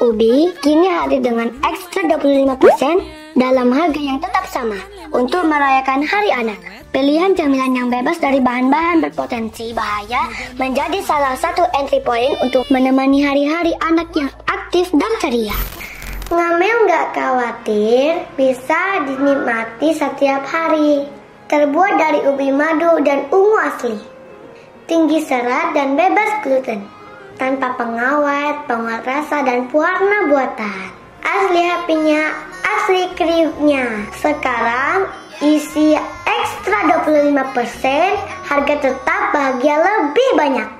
Ubi kini hadir dengan ekstra 25% dalam harga yang tetap sama untuk merayakan Hari Anak. Pilihan camilan yang bebas dari bahan-bahan berpotensi bahaya menjadi salah satu entry point untuk menemani hari-hari anak yang aktif dan ceria. Ngamil nggak khawatir, bisa dinikmati setiap hari. Terbuat dari ubi madu dan ungu asli. Tinggi serat dan bebas gluten. Tanpa pengawet, penguat rasa, dan pewarna buatan. Asli happy-nya, asli krimnya. Sekarang isi ekstra 25%, harga tetap bahagia lebih banyak.